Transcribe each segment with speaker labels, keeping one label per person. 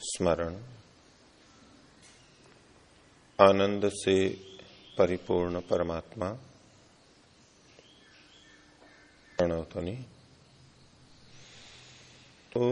Speaker 1: स्मरण आनंद से परिपूर्ण परमात्मा प्रणवतनी तो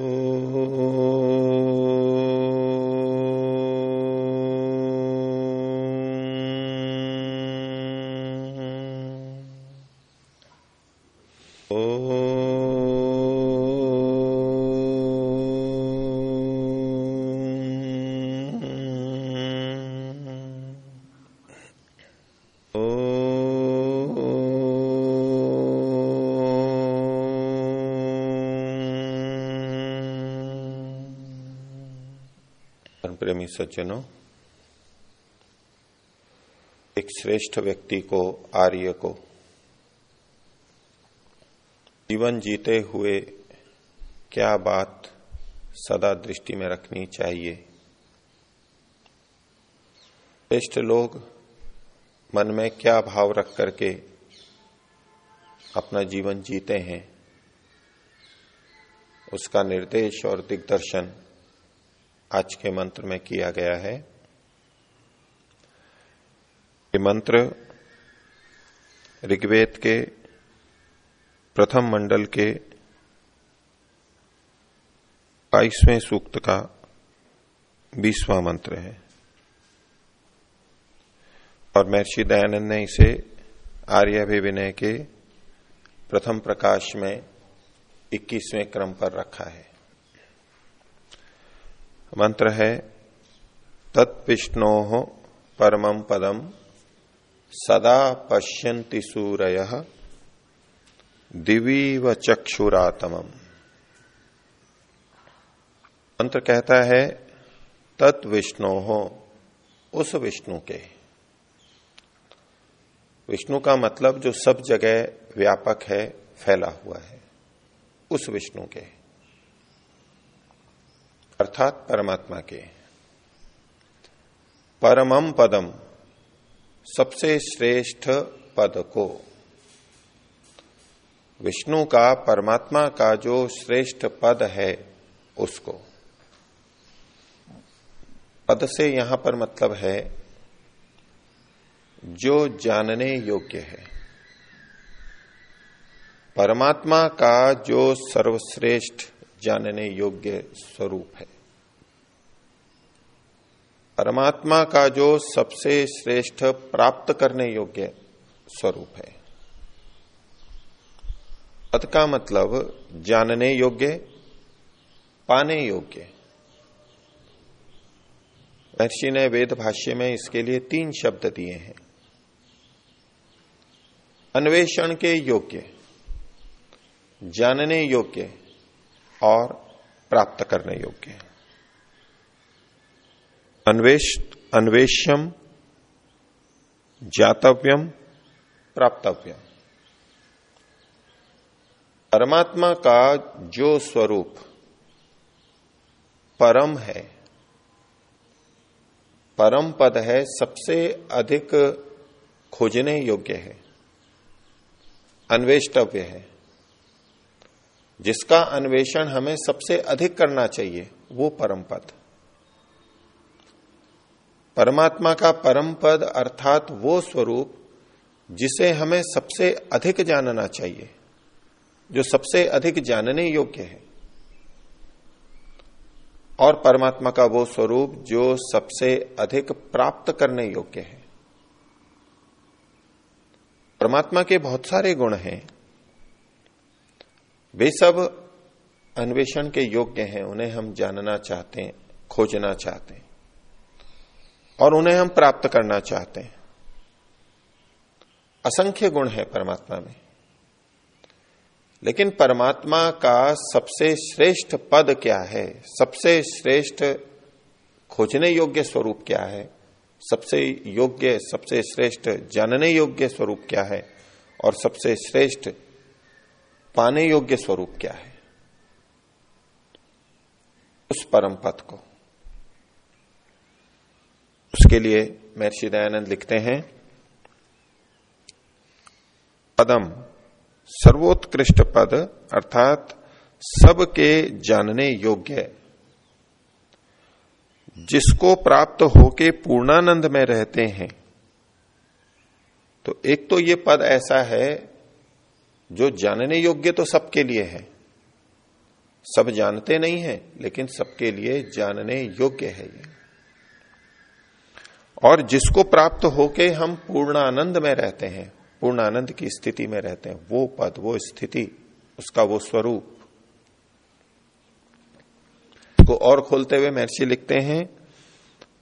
Speaker 1: प्रेमी सज्जनों, एक श्रेष्ठ व्यक्ति को, आर्य को, जीवन जीते हुए क्या बात सदा दृष्टि में रखनी चाहिए? श्रेष्ठ लोग मन में क्या भाव रख करके अपना जीवन जीते हैं? उसका निर्देश और दिग्दर्शन आज के मंत्र में किया गया है। ये मंत्र ऋग्वेद के प्रथम मंडल के बाईसवें सूक्त का बीसवां मंत्र है। और महर्षि दयानंद ने इसे आर्याभिविनय के प्रथम प्रकाश में 21वें क्रम पर रखा है। मंत्र है तत्विष्णो परमं पदम सदा पश्यन्ति सूरय दिवी व चक्षुरातम मंत्र कहता है, तत्विष्णु हो उस विष्णु के। विष्णु का मतलब जो सब जगह व्यापक है, फैला हुआ है, उस विष्णु के। अर्थात परमात्मा के। परमम पदम सबसे श्रेष्ठ पद को। विष्णु का परमात्मा का जो श्रेष्ठ पद है, उसको। पद से यहाँ पर मतलब है, जो जानने योग्य है। परमात्मा का जो सर्वश्रेष्ठ जानने योग्य स्वरूप है। परमात्मा का जो सबसे श्रेष्ठ प्राप्त करने योग्य स्वरूप है। पद का मतलब जानने योग्य, पाने योग्य। महर्षि ने वेद भाष्य में इसके लिए तीन शब्द दिए हैं। अन्वेषण के योग्य, जानने योग्य और प्राप्त करने योग्य है। अन्वेष अन्वेष्यम जातव्यम प्राप्तव्यम। परमात्मा का जो स्वरूप परम है, परम पद है, सबसे अधिक खोजने योग्य है, अन्वेष्टव्य है। जिसका अन्वेषण हमें सबसे अधिक करना चाहिए, वो परम पद। परमात्मा का परम पद अर्थात वो स्वरूप जिसे हमें सबसे अधिक जानना चाहिए, जो सबसे अधिक जानने योग्य है। और परमात्मा का वो स्वरूप जो सबसे अधिक प्राप्त करने योग्य है। परमात्मा के बहुत सारे गुण हैं। वे सब अन्वेषण के योग्य हैं, उन्हें हम जानना चाहते हैं, खोजना चाहते हैं, और उन्हें हम प्राप्त करना चाहते हैं। असंख्य गुण है परमात्मा में। लेकिन परमात्मा का सबसे श्रेष्ठ पद क्या है? सबसे श्रेष्ठ खोजने योग्य स्वरूप क्या है? सबसे योग्य, सबसे श्रेष्ठ जानने योग्य स्वरूप क्या है? और सबसे श्रेष्ठ पाने योग्य स्वरूप क्या है? उस परम पद को। उसके लिए महर्षि दयानंद लिखते हैं, पदम सर्वोत्कृष्ट पद अर्थात सबके जानने योग्य जिसको प्राप्त होके पूर्णानंद में रहते हैं तो एक तो ये पद ऐसा है जो जानने योग्य तो सबके लिए है। सब जानते नहीं है, लेकिन सबके लिए जानने योग्य है ये। और जिसको प्राप्त होके हम पूर्णानंद में रहते हैं, पूर्णानंद की स्थिति में रहते हैं, वो पद, वो स्थिति, उसका वो स्वरूप। को और खोलते हुए महर्षि लिखते हैं,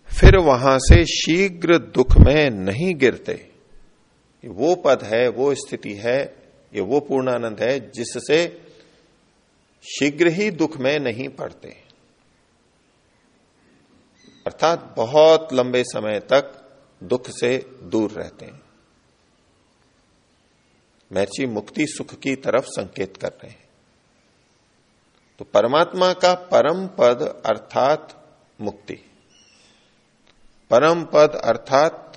Speaker 1: फिर वहाँ से शीघ्र दुख में नहीं गिरते। वो पद है, वो स्थिति है ये वो पूर्णानंद है जिससे शीघ्र ही दुख में नहीं पड़ते। अर्थात बहुत लंबे समय तक दुख से दूर रहते हैं। महर्षि मुक्ति सुख की तरफ़ संकेत कर रहे हैं। तो परमात्मा का परम पद अर्थात मुक्ति। परम पद अर्थात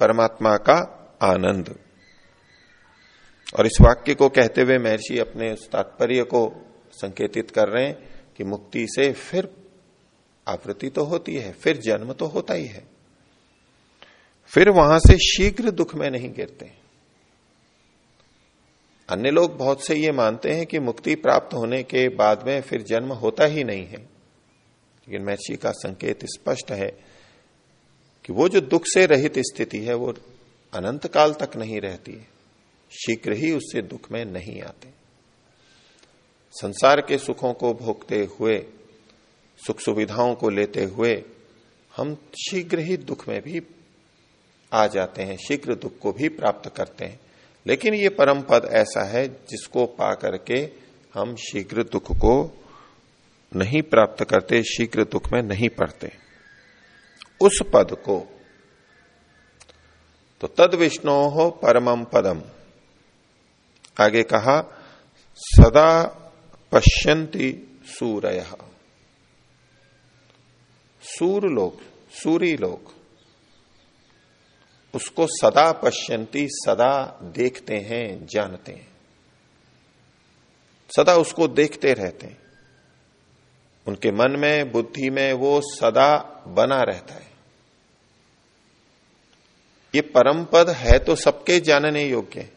Speaker 1: परमात्मा का आनंद। और इस वाक्य को कहते हुए महर्षि अपने उस तात्पर्य को संकेतित कर रहे हैं कि मुक्ति से फिर आवृत्ति तो होती है, फिर जन्म तो होता ही है। फिर वहाँ से शीघ्र दुख में नहीं गिरते। अन्य लोग बहुत से ये मानते हैं कि मुक्ति प्राप्त होने के बाद में फिर जन्म होता ही नहीं है। लेकिन महर्षि का संकेत स्पष्ट है कि वो जो दुख से रहित स्थिति है, वो अनंत काल तक नहीं रहती है। शीघ्र ही उससे दुख में नहीं आते। संसार के सुखों को भोगते हुए, सुख सुविधाओं को लेते हुए, हम शीघ्र ही दुख में भी आ जाते हैं, शीघ्र दुख को भी प्राप्त करते हैं। लेकिन ये परम पद ऐसा है जिसको पा करके हम शीघ्र दुख को नहीं प्राप्त करते, शीघ्र दुख में नहीं पड़ते। उस पद को तो तद विष्णु हो परमम पदम। आगे कहा, सदा पश्यंती सूरय। सूर लोग सूरी लोग उसको सदा पश्यंती सदा देखते हैं, जानते हैं। सदा उसको देखते रहते हैं। उनके मन में, बुद्धि में वो सदा बना रहता है। ये परम पद है तो सबके जानने योग्य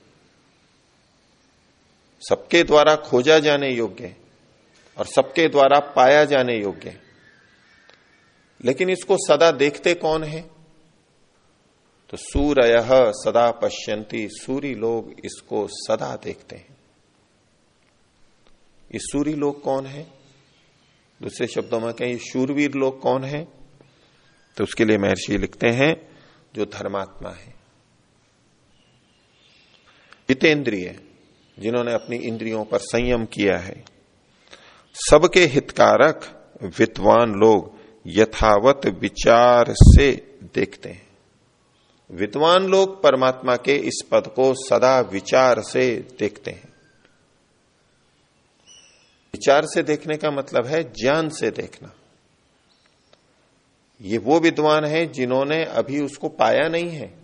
Speaker 1: सबके द्वारा खोजा जाने योग्य और सबके द्वारा पाया जाने योग्य लेकिन इसको सदा देखते कौन है? तो सूर्य सदा पश्यंती सूर्य लोग इसको सदा देखते हैं। ये सूर्य लोग कौन है? दूसरे शब्दों में कहें शूरवीर लोग कौन है? तो उसके लिए महर्षि लिखते हैं, जो धर्मात्मा है। हितेंद्रिय। जिन्होंने अपनी इंद्रियों पर संयम किया है। सबके हितकारक, विद्वान लोग यथावत विचार से देखते हैं। विद्वान लोग परमात्मा के इस पद को सदा विचार से देखते हैं। विचार से देखने का मतलब है ज्ञान से देखना। ये वो विद्वान है जिन्होंने अभी उसको पाया नहीं है।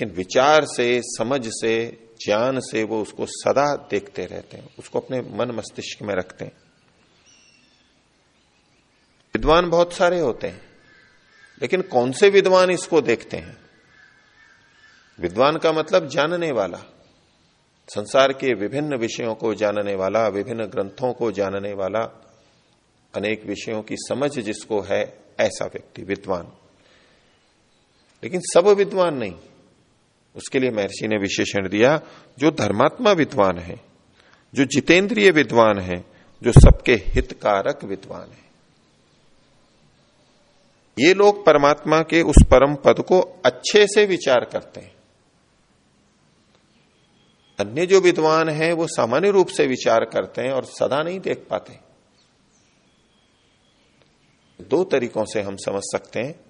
Speaker 1: लेकिन विचार से, समझ से, ज्ञान से वो उसको सदा देखते रहते हैं। उसको अपने मन मस्तिष्क में रखते हैं। विद्वान बहुत सारे होते हैं, लेकिन कौन से विद्वान इसको देखते हैं? विद्वान का मतलब जानने वाला, संसार के विभिन्न विषयों को जानने वाला, विभिन्न ग्रंथों को जानने वाला, अनेक विषयों की समझ जिसको है, ऐसा व्यक्ति विद्वान। लेकिन सब विद्वान नहीं। उसके लिए महर्षि ने विशेषण दिया, जो धर्मात्मा विद्वान है, जो जितेंद्रिय विद्वान है, जो सबके हितकारक विद्वान है। ये लोग परमात्मा के उस परम पद को अच्छे से विचार करते हैं। अन्य जो विद्वान हैं, वो सामान्य रूप से विचार करते हैं और सदा नहीं देख पाते। दो तरीकों से हम समझ सकते हैं।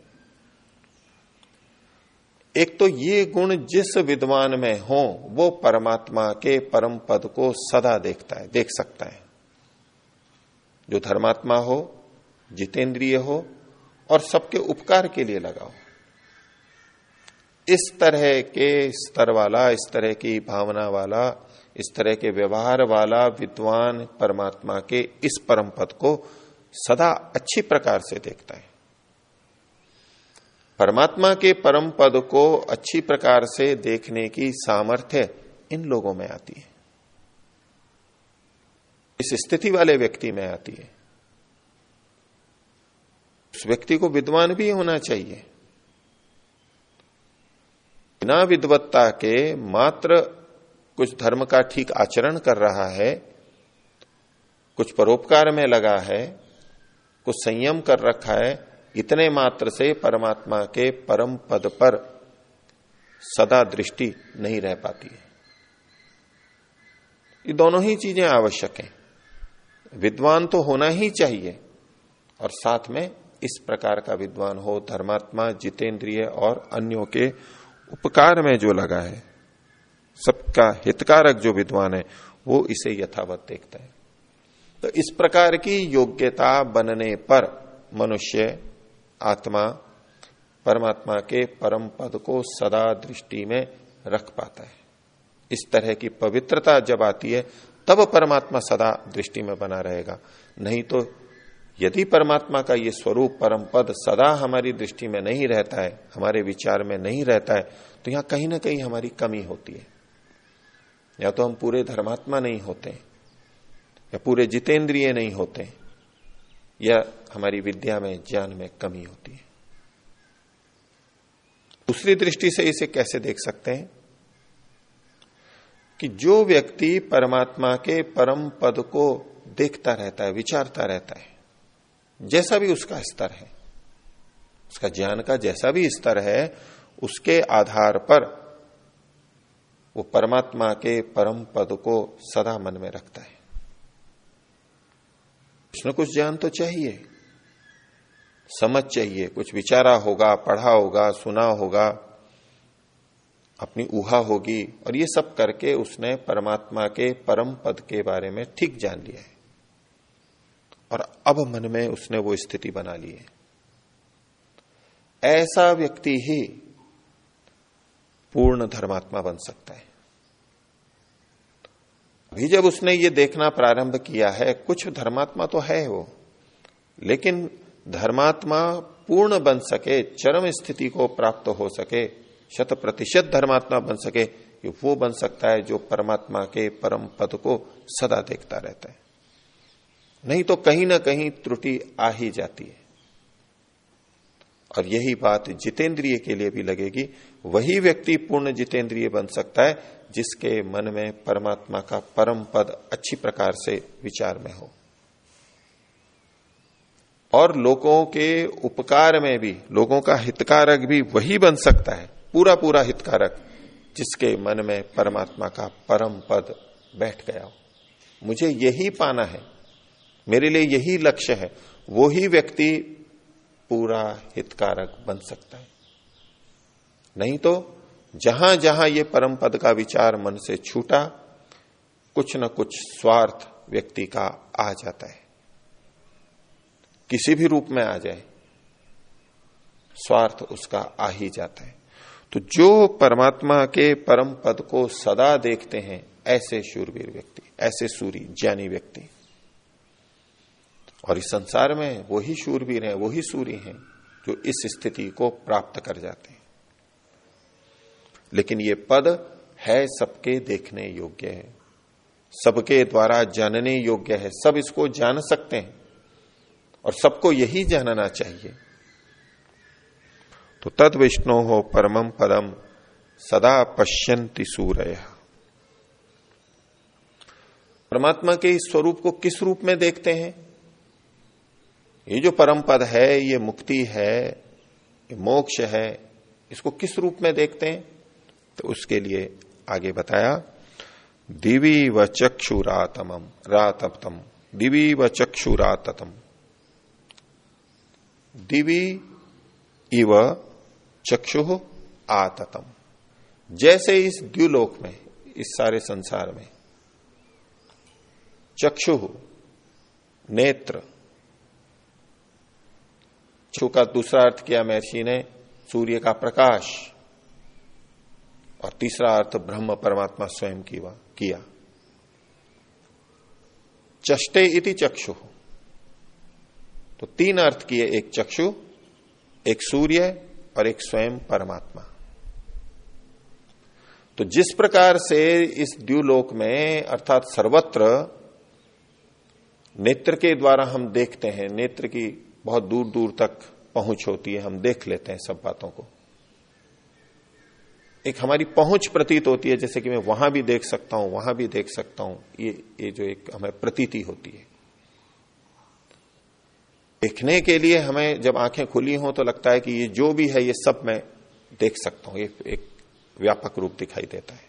Speaker 1: एक तो ये गुण जिस विद्वान में हो, वो परमात्मा के परम पद को सदा देखता है, देख सकता है। जो धर्मात्मा हो, जितेंद्रिय हो, और सबके उपकार के लिए लगाओ इस तरह के स्तर वाला, इस तरह की भावना वाला, इस तरह के व्यवहार वाला विद्वान परमात्मा के इस परम पद को सदा अच्छी प्रकार से देखता है। परमात्मा के परम पद को अच्छी प्रकार से देखने की सामर्थ्य इन लोगों में आती है। इस स्थिति वाले व्यक्ति में आती है। उस व्यक्ति को विद्वान भी होना चाहिए। बिना विद्वत्ता के मात्र कुछ धर्म का ठीक आचरण कर रहा है, कुछ परोपकार में लगा है, कुछ संयम कर रखा है इतने मात्र से परमात्मा के परम पद पर सदा दृष्टि नहीं रह पाती है। ये दोनों ही चीज़ें आवश्यक हैं। विद्वान तो होना ही चाहिए और साथ में इस प्रकार का विद्वान हो, धर्मात्मा, जितेंद्रिय और अन्यों के उपकार में जो लगा है, सबका हितकारक जो विद्वान है, वो इसे यथावत देखता है। तो इस प्रकार की योग्यता बनने पर मनुष्य आत्मा परमात्मा के परम पद को सदा दृष्टि में रख पाता है। इस तरह की पवित्रता जब आती है, तब परमात्मा सदा दृष्टि में बना रहेगा। नहीं तो यदि परमात्मा का ये स्वरूप परम पद सदा हमारी दृष्टि में नहीं रहता है, हमारे विचार में नहीं रहता है तो यहाँ कहीं ना कहीं हमारी कमी होती है। या तो हम पूरे धर्मात्मा नहीं होते, या पूरे जितेंद्रिय नहीं होते या हमारी विद्या में, ज्ञान में कमी होती है। दूसरी दृष्टि से इसे कैसे देख सकते हैं? कि जो व्यक्ति परमात्मा के परम पद को देखता रहता है, विचारता रहता है, जैसा भी उसका स्तर है, उसका ज्ञान का जैसा भी स्तर है, उसके आधार पर वो परमात्मा के परम पद को सदा मन में रखता है। न कुछ ज्ञान तो चाहिए। समझ चाहिए। कुछ विचारा होगा, पढ़ा होगा, सुना होगा, अपनी ऊहा होगी, और ये सब करके उसने परमात्मा के परम पद के बारे में ठीक जान लिया है। और अब मन में उसने वो स्थिति बना ली है। ऐसा व्यक्ति ही पूर्ण धर्मात्मा बन सकता है। अभी जब उसने ये देखना प्रारंभ किया है, कुछ धर्मात्मा तो है वो। लेकिन धर्मात्मा पूर्ण बन सके, चरम स्थिति को प्राप्त हो सके शत प्रतिशत धर्मात्मा बन सके, ये वो बन सकता है जो परमात्मा के परम पद को सदा देखता रहता है। नहीं तो कहीं ना कहीं त्रुटि आ ही जाती है। और यही बात जितेंद्रिय के लिए भी लगेगी। वही व्यक्ति पूर्ण जितेंद्रिय बन सकता है जिसके मन में परमात्मा का परम पद अच्छी प्रकार से विचार में हो। और लोगों के उपकार में भी, लोगों का हितकारक भी वही बन सकता है पूरा पूरा हितकारक, जिसके मन में परमात्मा का परम पद बैठ गया हो। मुझे यही पाना है, मेरे लिए यही लक्ष्य है वो ही व्यक्ति पूरा हितकारक बन सकता है। नहीं तो जहाँ जहाँ ये परम पद का विचार मन से छूटा, कुछ न कुछ स्वार्थ व्यक्ति का आ जाता है। किसी भी रूप में आ जाए, स्वार्थ उसका आ ही जाता है। तो जो परमात्मा के परम पद को सदा देखते हैं, ऐसे शूरवीर व्यक्ति, ऐसे सूरी, ज्ञानी व्यक्ति। और इस संसार में वही शूरवीर हैं, वही सूरी हैं, जो इस स्थिति को प्राप्त कर जाते हैं। लेकिन ये पद है सबके देखने योग्य है। सबके द्वारा जानने योग्य है। सब इसको जान सकते हैं और सबको यही जानना चाहिए। तो तद विष्णु हो परमम पदम सदा पश्यंति सूर्य। परमात्मा के इस स्वरूप को किस रूप में देखते हैं? ये जो परम पद है, ये मुक्ति है, ये मोक्ष है, इसको किस रूप में देखते हैं? तो उसके लिए आगे बताया, दिवी व चक्षुरातम रातम दिवी व चक्षुरातम दिवी इव चक्षु आततम। जैसे इस द्व्युलोक में, इस सारे संसार में, चक्षु, नेत्र, चक्षु का दूसरा अर्थ किया महर्षि ने, सूर्य का प्रकाश। और तीसरा अर्थ ब्रह्म परमात्मा स्वयं की किया। चष्टे इति चक्षु। तो तीन अर्थ किए, एक चक्षु, एक सूर्य और एक स्वयं परमात्मा। तो जिस प्रकार से इस द्व्यूलोक में, अर्थात सर्वत्र, नेत्र के द्वारा हम देखते हैं, नेत्र की बहुत दूर दूर तक पहुँच होती है, हम देख लेते हैं सब बातों को। एक हमारी पहुँच प्रतीत होती है, जैसे कि मैं वहाँ भी देख सकता हूँ, वहाँ भी देख सकता हूँ। ये ये जो एक हमें प्रतीति होती है। देखने के लिए हमें जब आँखें खुली हों तो लगता है कि ये जो भी है, ये सब मैं देख सकता हूँ। ये एक व्यापक रूप दिखाई देता है।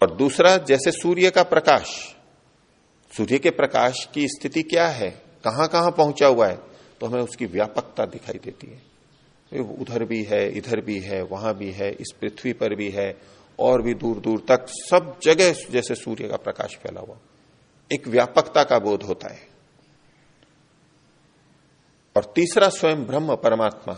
Speaker 1: और दूसरा, जैसे सूर्य का प्रकाश, सूर्य के प्रकाश की स्थिति क्या है कहाँ कहाँ पहुँचा हुआ है तो हमें उसकी व्यापकता दिखाई देती है। उधर भी है, इधर भी है, वहाँ भी है, इस पृथ्वी पर भी है, और भी दूर दूर तक सब जगह जैसे सूर्य का प्रकाश फैला हुआ। एक व्यापकता का बोध होता है। और तीसरा स्वयं ब्रह्म परमात्मा।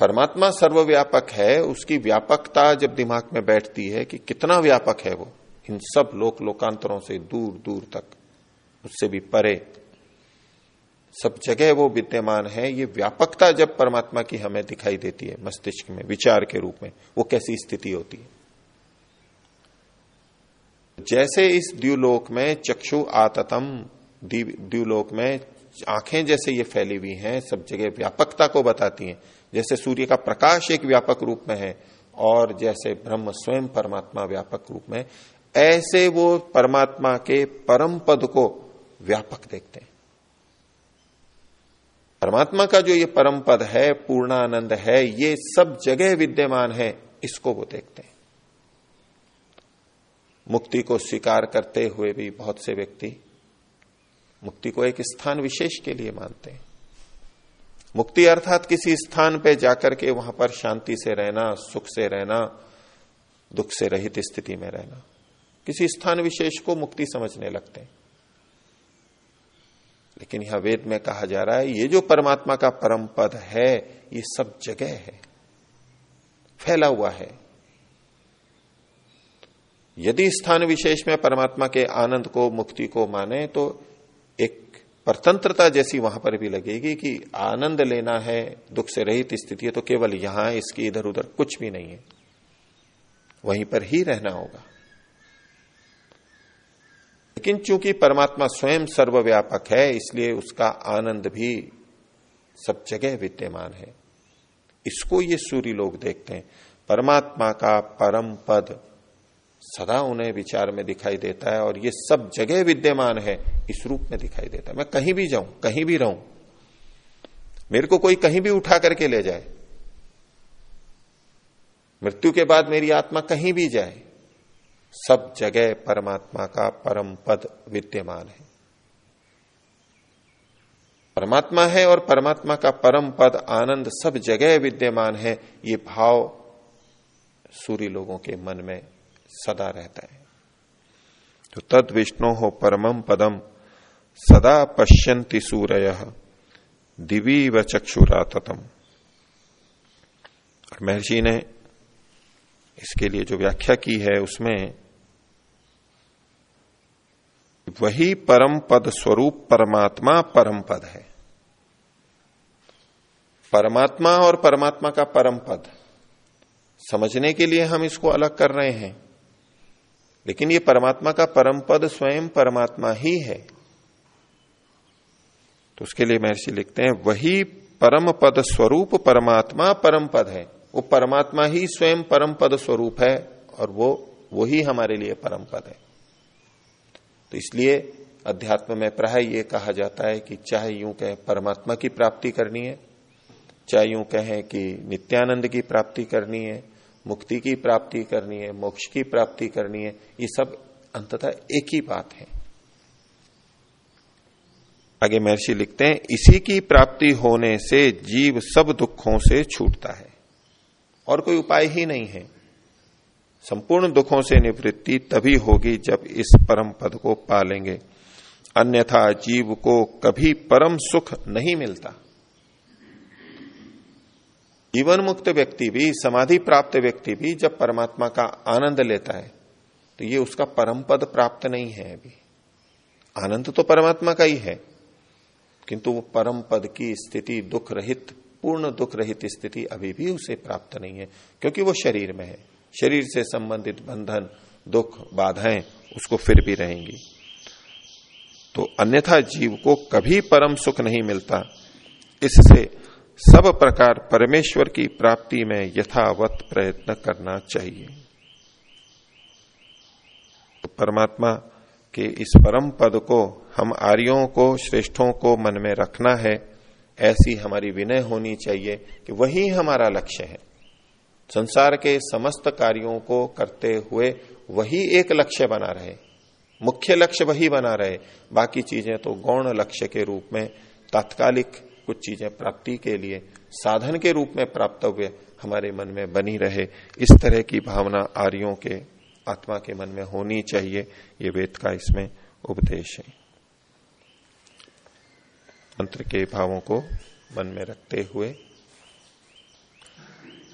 Speaker 1: परमात्मा सर्वव्यापक है, उसकी व्यापकता जब दिमाग में बैठती है कि कितना व्यापक है वो, इन सब लोक लोकांतरों से दूर दूर तक, उससे भी परे। सब जगह वो विद्यमान है, ये व्यापकता जब परमात्मा की हमें दिखाई देती है, मस्तिष्क में, विचार के रूप में, वो कैसी स्थिति होती है? जैसे इस द्व्यूलोक में चक्षु आततम द्व्यूलोक में आँखें जैसे ये फैली हुई हैं, सब जगह व्यापकता को बताती हैं। जैसे सूर्य का प्रकाश एक व्यापक रूप में है, और जैसे ब्रह्म स्वयं परमात्मा व्यापक रूप में, ऐसे वो परमात्मा के परम पद को व्यापक देखते हैं। परमात्मा का जो ये परम पद है, पूर्णानंद है, ये सब जगह विद्यमान है, इसको वो देखते हैं। मुक्ति को स्वीकार करते हुए भी बहुत से व्यक्ति मुक्ति को एक स्थान विशेष के लिए मानते हैं। मुक्ति अर्थात किसी स्थान पे जाकर के वहाँ पर शांति से रहना, सुख से रहना, दुख से रहित स्थिति में रहना। किसी स्थान विशेष को मुक्ति समझने लगते हैं। लेकिन यह वेद में कहा जा रहा है, ये जो परमात्मा का परम पद है, ये सब जगह है। फैला हुआ है। यदि स्थान विशेष में परमात्मा के आनंद को, मुक्ति को माने तो एक परतंत्रता जैसी वहाँ पर भी लगेगी कि आनंद लेना है, दुख से रहित स्थिति है तो केवल यहाँ इसकी इधर उधर कुछ भी नहीं है। वहीं पर ही रहना होगा। लेकिन चूँकि परमात्मा स्वयं सर्वव्यापक है, इसलिए उसका आनंद भी सब जगह विद्यमान है। इसको ये सूर्य लोग देखते हैं। परमात्मा का परम पद सदा उन्हें विचार में दिखाई देता है और ये सब जगह विद्यमान है, इस रूप में दिखाई देता है। मैं कहीं भी जाऊँ, कहीं भी रहूँ, मेरे को कोई कहीं भी उठा करके ले जाए। मृत्यु के बाद मेरी आत्मा कहीं भी जाए सब जगह परमात्मा का परम पद विद्यमान है। परमात्मा है और परमात्मा का परम पद आनंद सब जगह विद्यमान है, ये भाव सूर्य लोगों के मन में सदा रहता है। तो तद विष्णु हो परमम पदम सदा पश्यंति सूर्य, दिवी व चक्षुरातम महर्षि ने इसके लिए जो व्याख्या की है, उसमें वही परम पद स्वरूप परमात्मा परम पद है। परमात्मा और परमात्मा का परम पद। समझने के लिए हम इसको अलग कर रहे हैं। लेकिन ये परमात्मा का परम पद स्वयं परमात्मा ही है। तो उसके लिए महर्षि लिखते हैं, वही परम पद स्वरूप परमात्मा परम पद है। वो परमात्मा ही स्वयं परम पद स्वरूप है और वो वही हमारे लिए परम पद है। तो इसलिए अध्यात्म में प्राय ये कहा जाता है कि चाहे यूँ कहें परमात्मा की प्राप्ति करनी है, चाहे यूँ कहें कि नित्यानंद की प्राप्ति करनी है, मुक्ति की प्राप्ति करनी है, मोक्ष की प्राप्ति करनी है, ये सब अंततः एक ही बात है। आगे महर्षि लिखते हैं, इसी की प्राप्ति होने से जीव सब दुखों से छूटता है और कोई उपाय ही नहीं है। संपूर्ण दुखों से निवृत्ति तभी होगी जब इस परम पद को पालेंगे अन्यथा जीव को कभी परम सुख नहीं मिलता। जीवन मुक्त व्यक्ति भी, समाधि प्राप्त व्यक्ति भी जब परमात्मा का आनंद लेता है तो ये उसका परम पद प्राप्त नहीं है अभी। आनंद तो परमात्मा का ही है, किंतु वो परम पद की स्थिति दुख रहित पूर्ण दुख रहित स्थिति अभी भी उसे प्राप्त नहीं है, क्योंकि वो शरीर में है। शरीर से संबंधित बंधन, दुख, बाधाएँ उसको फिर भी रहेंगी। तो अन्यथा जीव को कभी परम सुख नहीं मिलता। इससे सब प्रकार परमेश्वर की प्राप्ति में यथावत प्रयत्न करना चाहिए। तो परमात्मा के इस परम पद को हम आर्यों को, श्रेष्ठों को मन में रखना है। ऐसी हमारी विनय होनी चाहिए कि वही हमारा लक्ष्य है। संसार के समस्त कार्यों को करते हुए वही एक लक्ष्य बना रहे। मुख्य लक्ष्य वही बना रहे। बाकी चीज़ें तो गौण लक्ष्य के रूप में, तात्कालिक कुछ चीज़ें प्राप्ति के लिए, साधन के रूप में प्राप्त हुए हमारे मन में बनी रहे। इस तरह की भावना आर्यों के, आत्मा के मन में होनी चाहिए। ये वेद का इसमें उपदेश है। मंत्र के भावों को मन में रखते हुए